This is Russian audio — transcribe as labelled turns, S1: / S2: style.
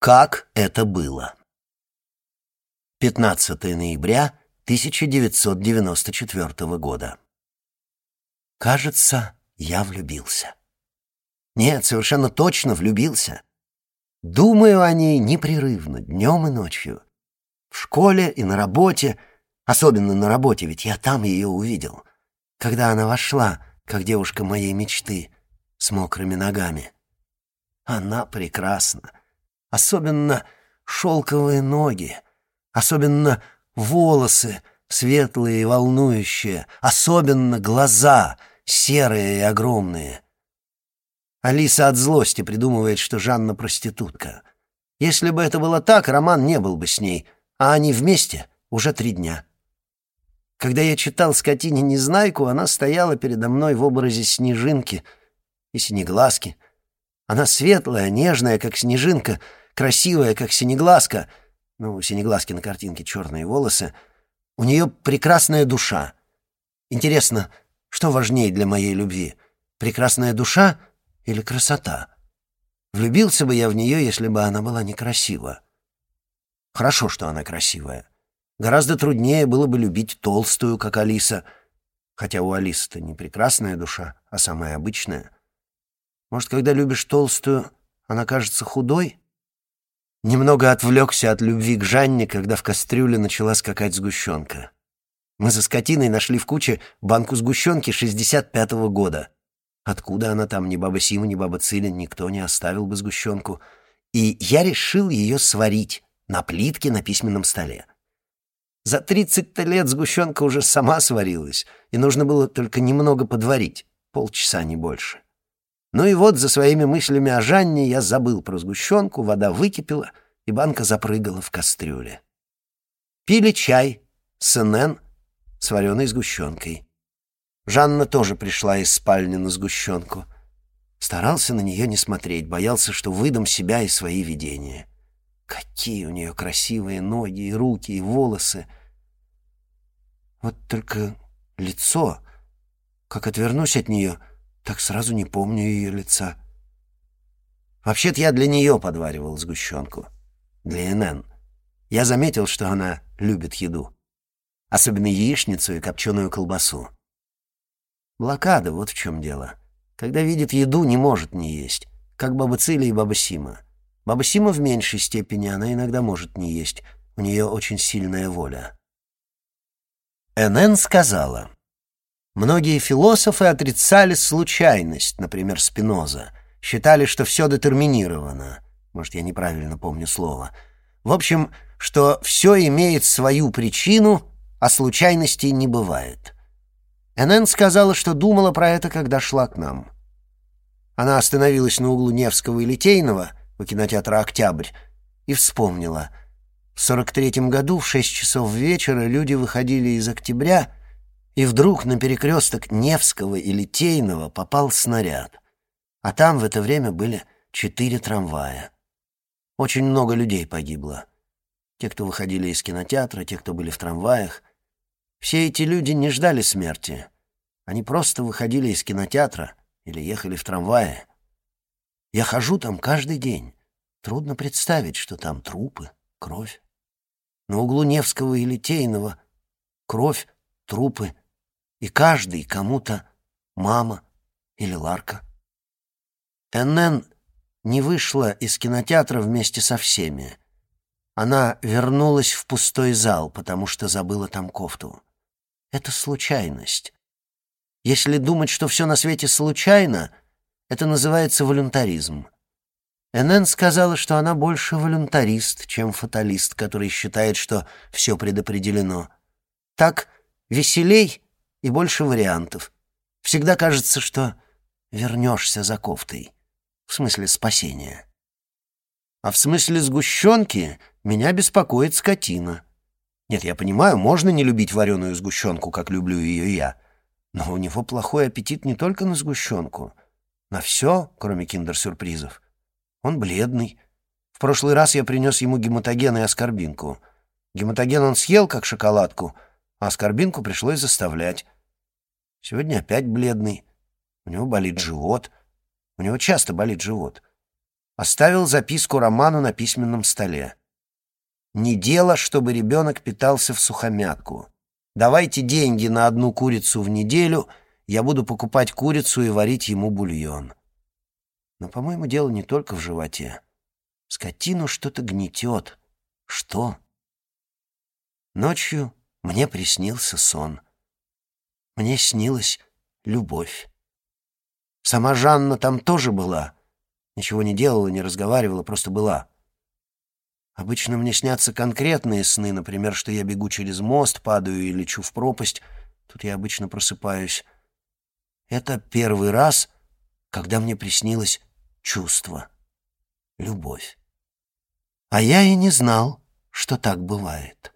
S1: Как это было? 15 ноября 1994 года. Кажется, я влюбился. Нет, совершенно точно влюбился. Думаю о ней непрерывно, днем и ночью. В школе и на работе, особенно на работе, ведь я там ее увидел. Когда она вошла, как девушка моей мечты, с мокрыми ногами. Она прекрасна. Особенно шелковые ноги, особенно волосы, светлые и волнующие, особенно глаза, серые и огромные. Алиса от злости придумывает, что Жанна проститутка. Если бы это было так, Роман не был бы с ней, а они вместе уже три дня. Когда я читал «Скотине Незнайку», она стояла передо мной в образе снежинки и синеглазки. Она светлая, нежная, как снежинка, красивая, как синеглазка. Ну, синеглазки на картинке черные волосы. У нее прекрасная душа. Интересно, что важнее для моей любви? Прекрасная душа — или красота. Влюбился бы я в нее, если бы она была некрасива. Хорошо, что она красивая. Гораздо труднее было бы любить толстую, как Алиса, хотя у Алисы-то не прекрасная душа, а самая обычная. Может, когда любишь толстую, она кажется худой? Немного отвлекся от любви к Жанне, когда в кастрюле начала скакать сгущенка. Мы за скотиной нашли в куче банку сгущенки 65-го года — Откуда она там, ни баба Сима, ни баба Циля, никто не оставил бы сгущенку. И я решил ее сварить на плитке на письменном столе. За тридцать-то лет сгущенка уже сама сварилась, и нужно было только немного подварить, полчаса, не больше. Ну и вот за своими мыслями о Жанне я забыл про сгущенку, вода выкипела, и банка запрыгала в кастрюле. Пили чай с НН с вареной сгущенкой. Жанна тоже пришла из спальни на сгущенку. Старался на нее не смотреть, боялся, что выдам себя и свои видения. Какие у нее красивые ноги и руки, и волосы. Вот только лицо. Как отвернусь от нее, так сразу не помню ее лица. Вообще-то я для нее подваривал сгущенку. Для НН. Я заметил, что она любит еду. Особенно яичницу и копченую колбасу. Блокада, вот в чем дело. Когда видит еду, не может не есть. Как баба Циля и баба Сима. Баба Сима в меньшей степени, она иногда может не есть. У нее очень сильная воля. Н.Н. сказала, «Многие философы отрицали случайность, например, Спиноза. Считали, что все детерминировано. Может, я неправильно помню слово. В общем, что все имеет свою причину, а случайностей не бывает». Энн сказала, что думала про это, когда шла к нам. Она остановилась на углу Невского и Литейного у кинотеатра «Октябрь» и вспомнила. В сорок третьем году в шесть часов вечера люди выходили из «Октября», и вдруг на перекресток Невского и Литейного попал снаряд. А там в это время были четыре трамвая. Очень много людей погибло. Те, кто выходили из кинотеатра, те, кто были в трамваях — все эти люди не ждали смерти. Они просто выходили из кинотеатра или ехали в трамвае. Я хожу там каждый день. Трудно представить, что там трупы, кровь. На углу Невского и Литейного кровь, трупы, и каждый кому-то мама или Ларка. НН не вышла из кинотеатра вместе со всеми. Она вернулась в пустой зал, потому что забыла там кофту. Это случайность. Если думать, что все на свете случайно, это называется волюнтаризм. Энн сказала, что она больше волюнтарист, чем фаталист, который считает, что все предопределено. Так веселей и больше вариантов. Всегда кажется, что вернешься за кофтой. В смысле спасения. А в смысле сгущенки меня беспокоит скотина. Нет, я понимаю, можно не любить вареную сгущенку, как люблю ее я. Но у него плохой аппетит не только на сгущенку. На все, кроме киндер-сюрпризов. Он бледный. В прошлый раз я принес ему гематоген и аскорбинку. Гематоген он съел, как шоколадку, а аскорбинку пришлось заставлять. Сегодня опять бледный. У него болит живот. У него часто болит живот. оставил записку Роману на письменном столе. «Не дело, чтобы ребенок питался в сухомятку. Давайте деньги на одну курицу в неделю, я буду покупать курицу и варить ему бульон». Но, по-моему, дело не только в животе. Скотину что-то гнетет. Что? Ночью мне приснился сон. Мне снилась любовь. Сама Жанна там тоже была. Ничего не делала, не разговаривала, просто была. Обычно мне снятся конкретные сны, например, что я бегу через мост, падаю и лечу в пропасть. Тут я обычно просыпаюсь. Это первый раз, когда мне приснилось чувство, любовь. А я и не знал, что так бывает.